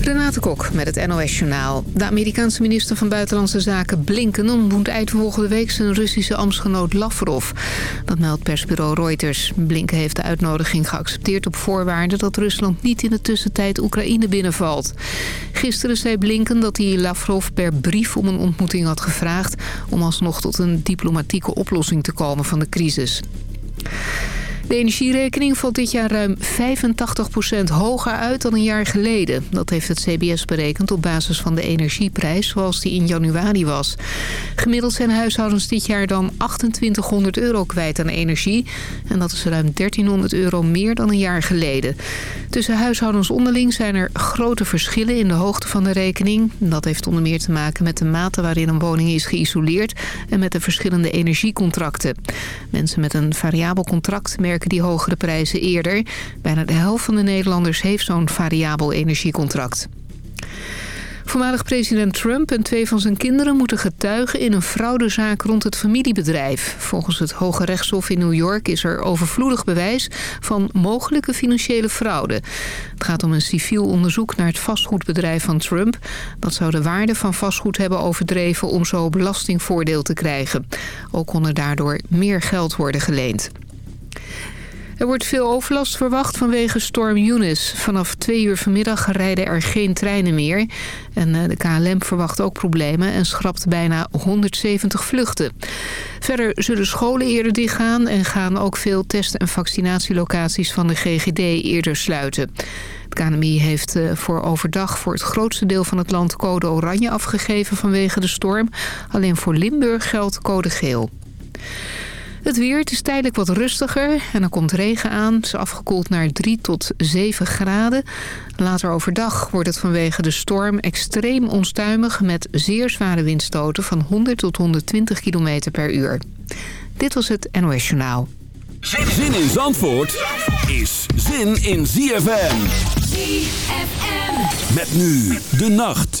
Renate Kok met het NOS Journaal. De Amerikaanse minister van Buitenlandse Zaken Blinken ontmoet eind volgende week zijn Russische ambtsgenoot Lavrov. Dat meldt persbureau Reuters. Blinken heeft de uitnodiging geaccepteerd op voorwaarde dat Rusland niet in de tussentijd Oekraïne binnenvalt. Gisteren zei Blinken dat hij Lavrov per brief om een ontmoeting had gevraagd om alsnog tot een diplomatieke oplossing te komen van de crisis. De energierekening valt dit jaar ruim 85% hoger uit dan een jaar geleden. Dat heeft het CBS berekend op basis van de energieprijs zoals die in januari was. Gemiddeld zijn huishoudens dit jaar dan 2800 euro kwijt aan energie. En dat is ruim 1300 euro meer dan een jaar geleden. Tussen huishoudens onderling zijn er grote verschillen in de hoogte van de rekening. Dat heeft onder meer te maken met de mate waarin een woning is geïsoleerd... en met de verschillende energiecontracten. Mensen met een variabel contract merken die hogere prijzen eerder. Bijna de helft van de Nederlanders heeft zo'n variabel energiecontract. Voormalig president Trump en twee van zijn kinderen moeten getuigen in een fraudezaak rond het familiebedrijf. Volgens het Hoge Rechtshof in New York is er overvloedig bewijs van mogelijke financiële fraude. Het gaat om een civiel onderzoek naar het vastgoedbedrijf van Trump. Dat zou de waarde van vastgoed hebben overdreven om zo belastingvoordeel te krijgen. Ook kon er daardoor meer geld worden geleend. Er wordt veel overlast verwacht vanwege storm Eunice. Vanaf twee uur vanmiddag rijden er geen treinen meer. En eh, de KLM verwacht ook problemen en schrapt bijna 170 vluchten. Verder zullen scholen eerder dichtgaan... en gaan ook veel test- en vaccinatielocaties van de GGD eerder sluiten. Het KNMI heeft eh, voor overdag voor het grootste deel van het land code oranje afgegeven vanwege de storm. Alleen voor Limburg geldt code geel. Het weer, het is tijdelijk wat rustiger en er komt regen aan. Het is afgekoeld naar 3 tot 7 graden. Later overdag wordt het vanwege de storm extreem onstuimig... met zeer zware windstoten van 100 tot 120 km per uur. Dit was het NOS Journaal. Zin in Zandvoort is zin in ZFM. ZFM. Met nu de nacht.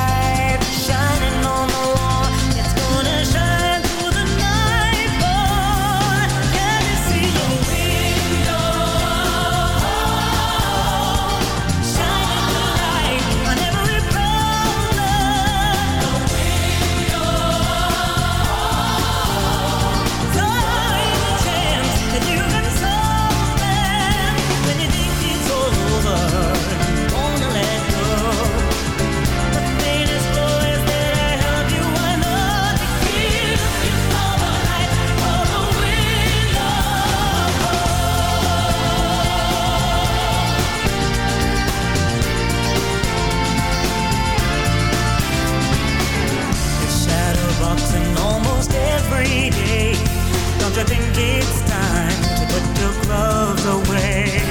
I think it's time to put gloves away.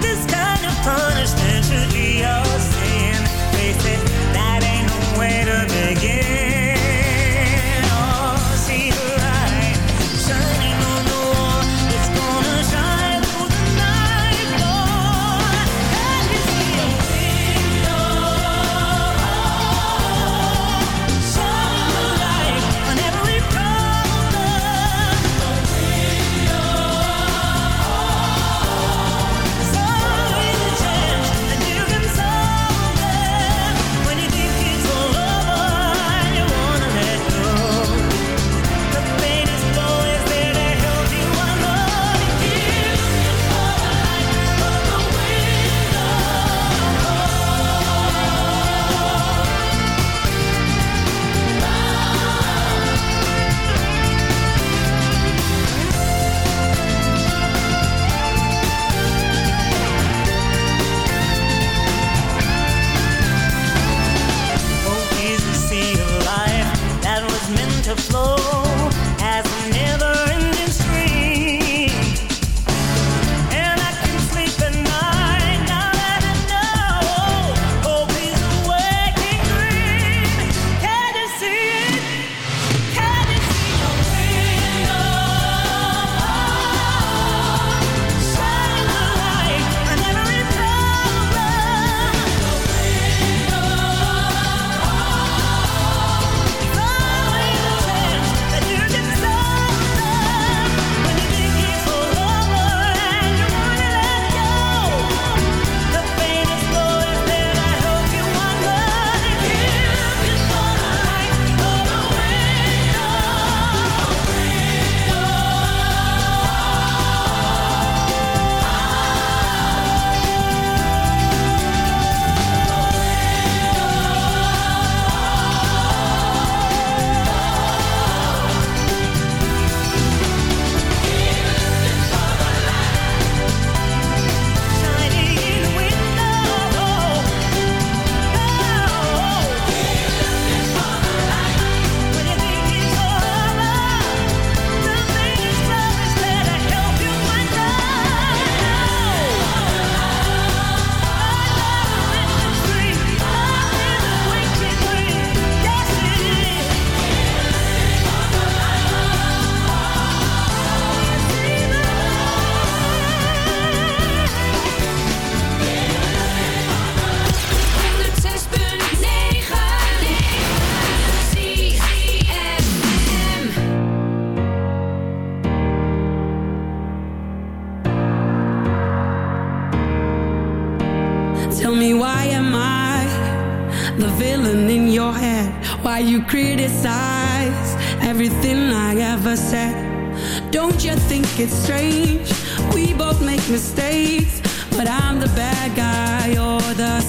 This kind of punishment should be your sin. Face it, that ain't no way to begin. Don't you think it's strange? We both make mistakes, but I'm the bad guy, you're the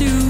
to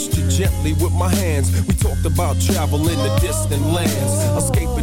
Touched you gently with my hands. We talked about traveling to distant lands, escaping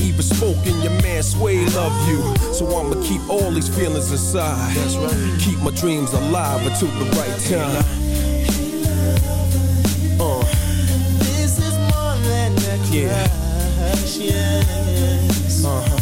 even spoke, and your man Sway love you. So I'ma keep all these feelings inside. That's right. Keep my dreams alive until the right time. Uh. This is more than a Yeah. crush. Yes. Uh-huh. This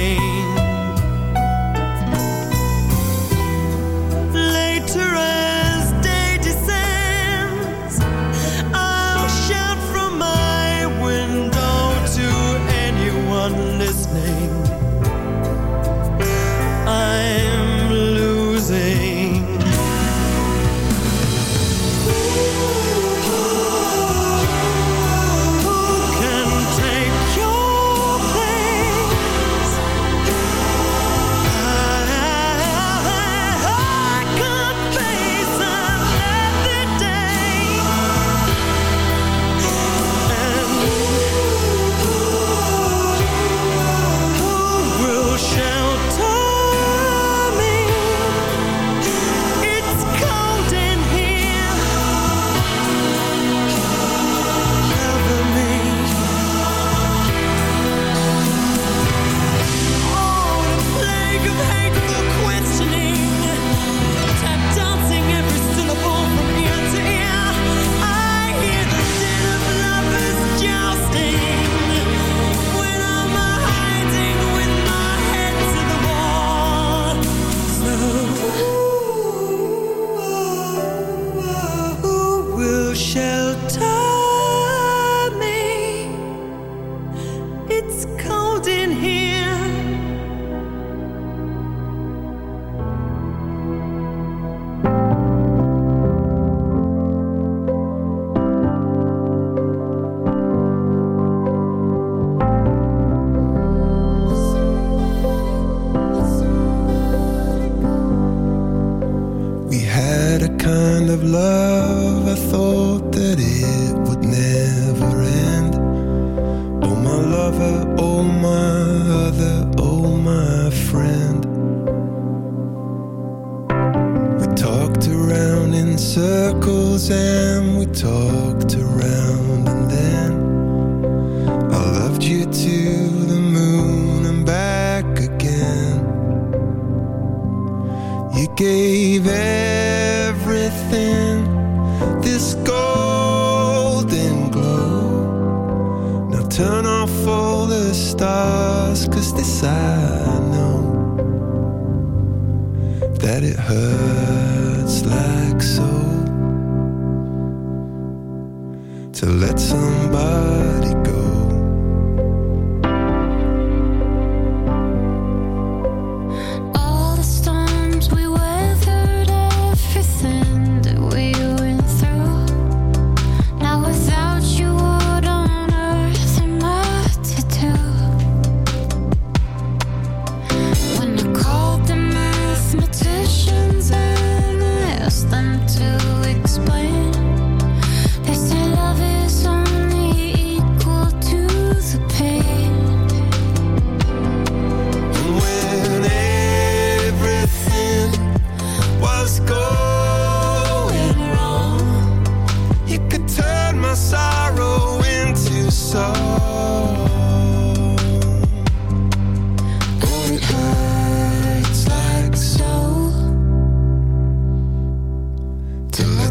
love.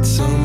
got some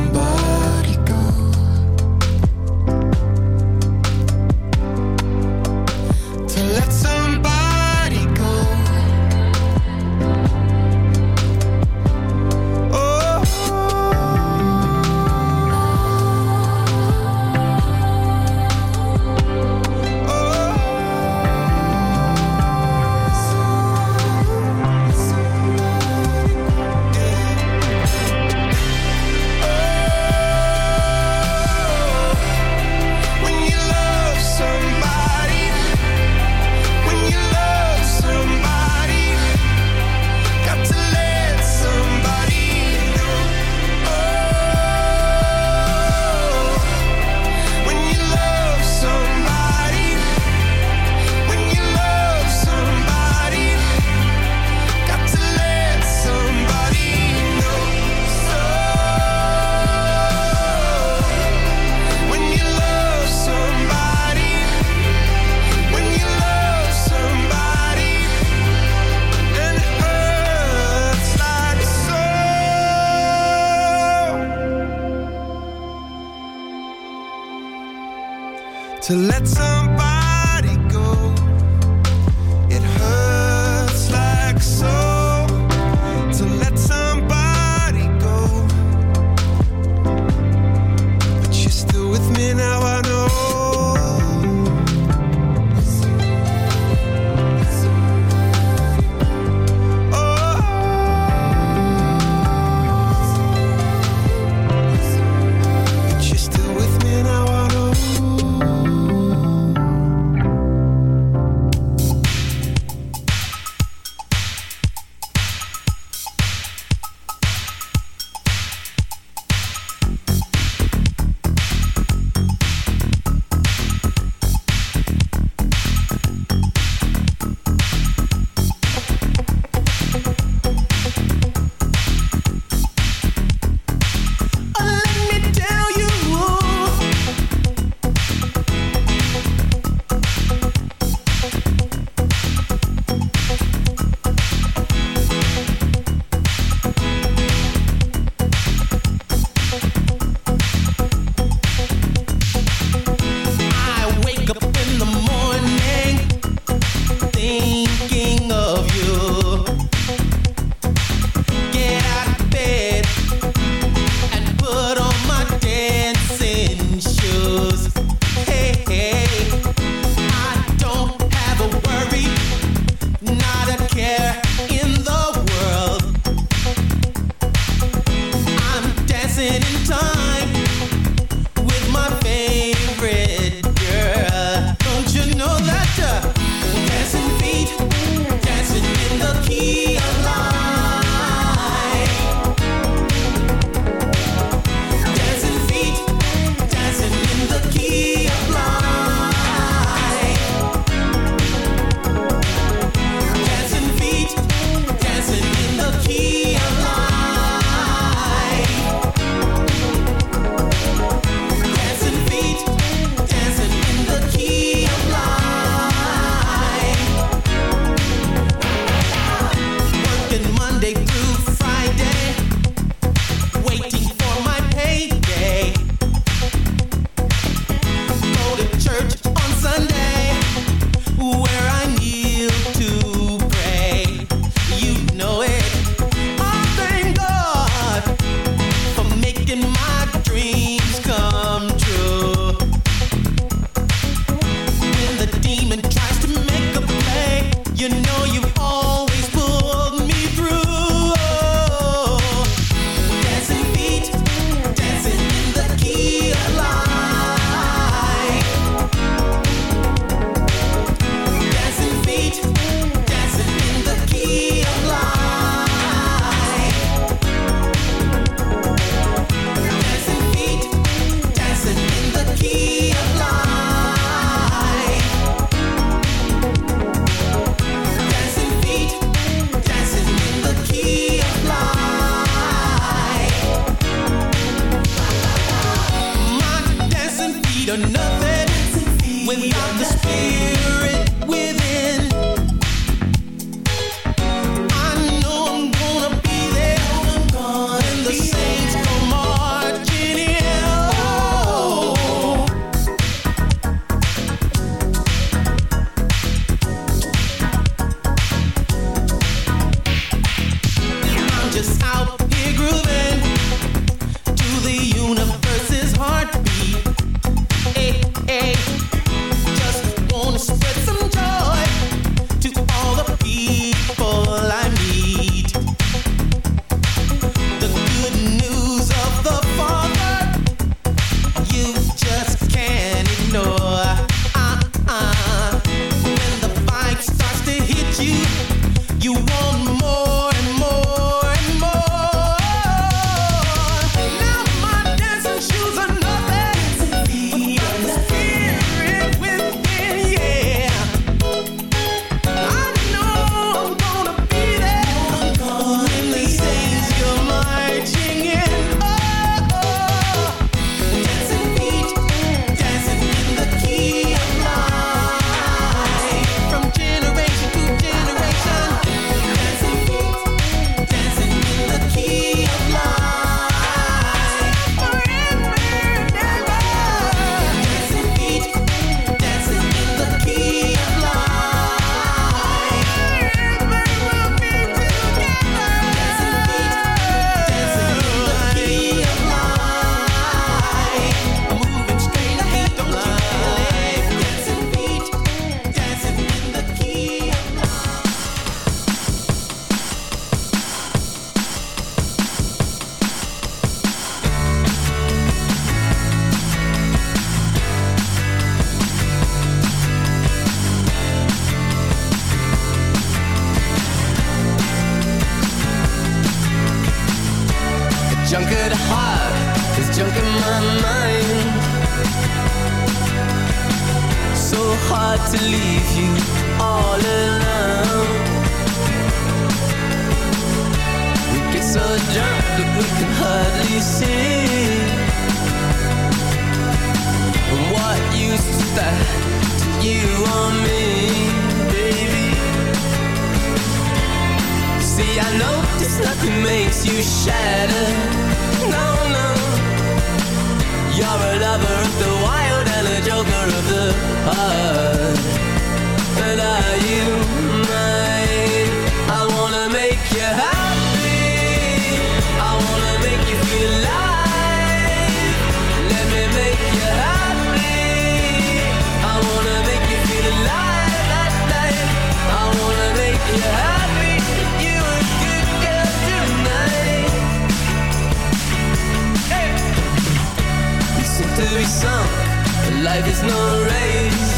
life no race.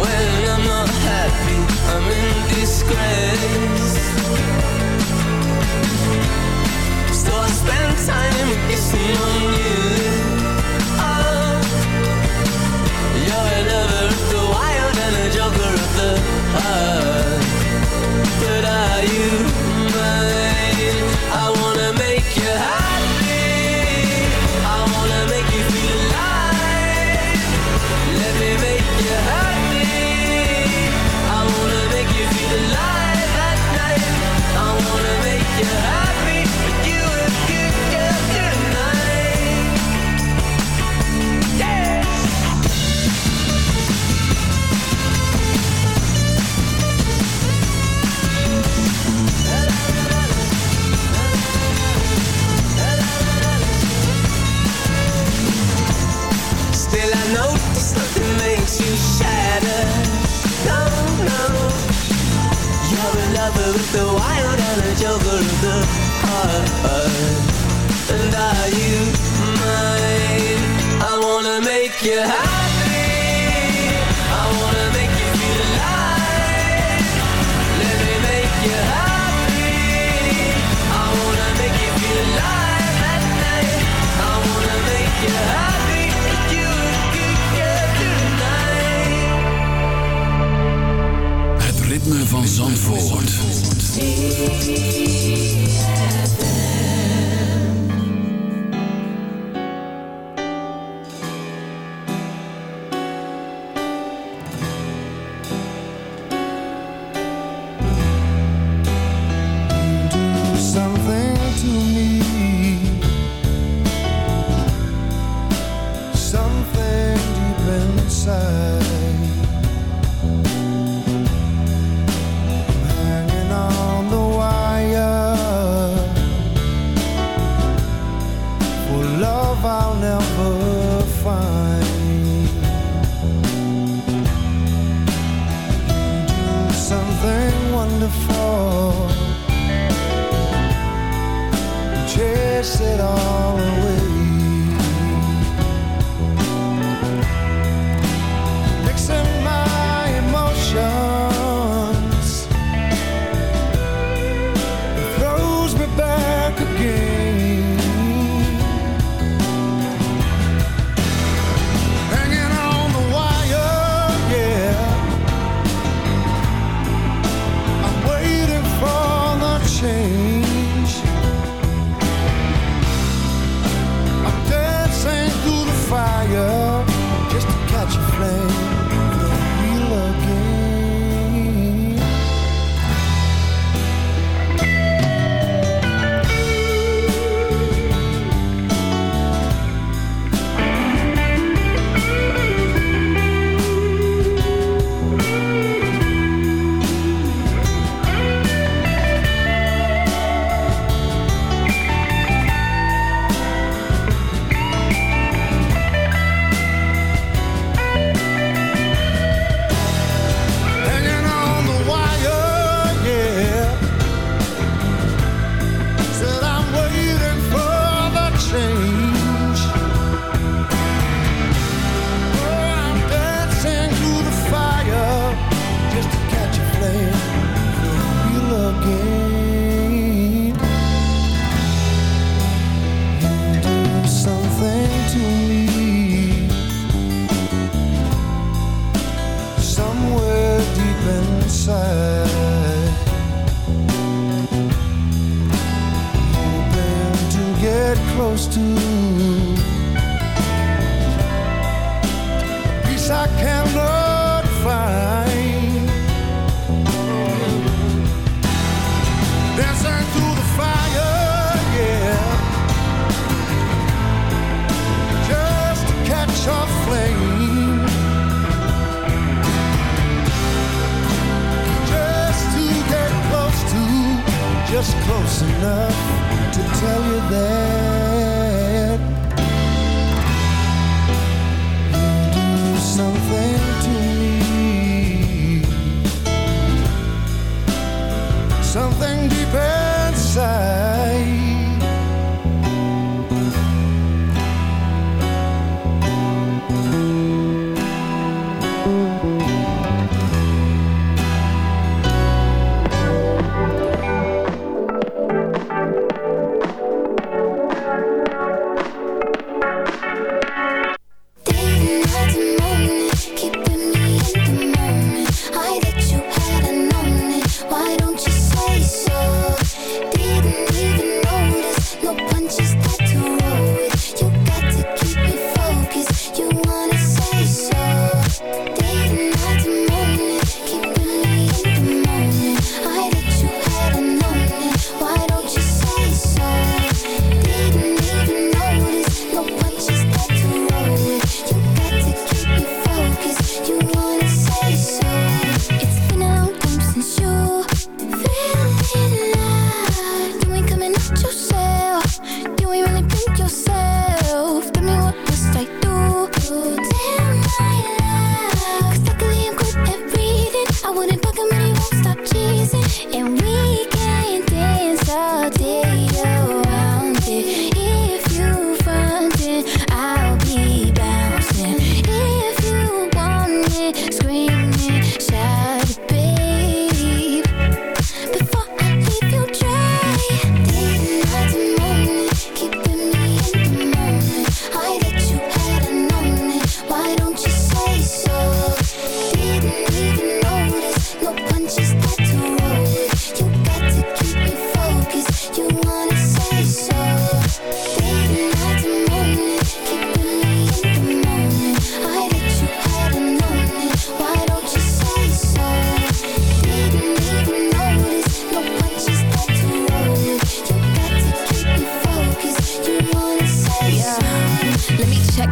When I'm not happy, I'm in disgrace. And are you mine? I wanna make you happy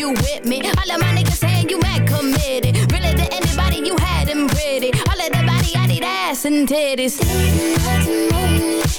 you with me. All of my niggas saying you mad committed. Really to anybody you had them pretty. All of the body, I need ass and titties. Sitting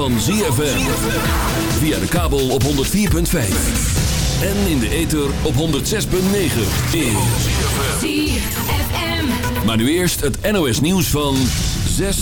van ZFM. Via de kabel op 104.5. En in de ether op 106.9. Eer. Maar nu eerst het NOS nieuws van 6.